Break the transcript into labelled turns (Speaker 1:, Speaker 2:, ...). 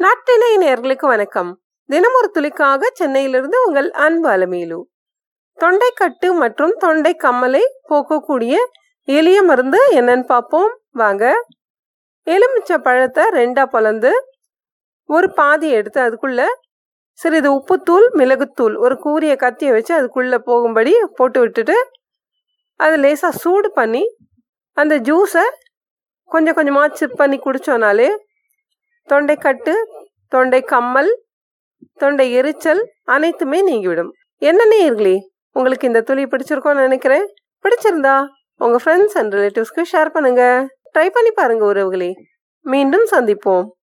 Speaker 1: நாட்டினை நேர்களுக்கு வணக்கம். தினமொரு துளிக்காக சென்னையிலிருந்து உங்கள் அன்பு அலமேலு. தொண்டைக்கட்டு மற்றும் தொண்டை கம்மலை போக்கக்கூடிய எளிய மருந்து என்னன்னு பார்ப்போம். வாங்க. எலுமிச்சை பழத்தை ரெண்டா பொலந்து ஒரு பாதி எடுத்து அதுக்குள்ள சிறிது உப்புத்தூள் மிளகுத்தூள் ஒரு கூரிய கத்தியை வச்சு அதுக்குள்ளே போகும்படி போட்டு விட்டுட்டு அது லேசாக சூடு பண்ணி அந்த ஜூஸை கொஞ்சம் கொஞ்சமாக சிப் பண்ணி குடித்தோனாலே தொண்டைக்கட்டு தொண்டை கம்மல் தொண்டை எரிச்சல் அனைத்துமே நீங்கிவிடும். என்ன நேயர்களே உங்களுக்கு இந்த துளி பிடிச்சிருக்கோன்னு நினைக்கிறேன். பிடிச்சிருந்தா உங்கள் ஃப்ரெண்ட்ஸ் அண்ட் ரிலேட்டிவ்ஸ்க்கு ஷேர் பண்ணுங்க. ட்ரை பண்ணி பாருங்க உறவுகளே. மீண்டும் சந்திப்போம்.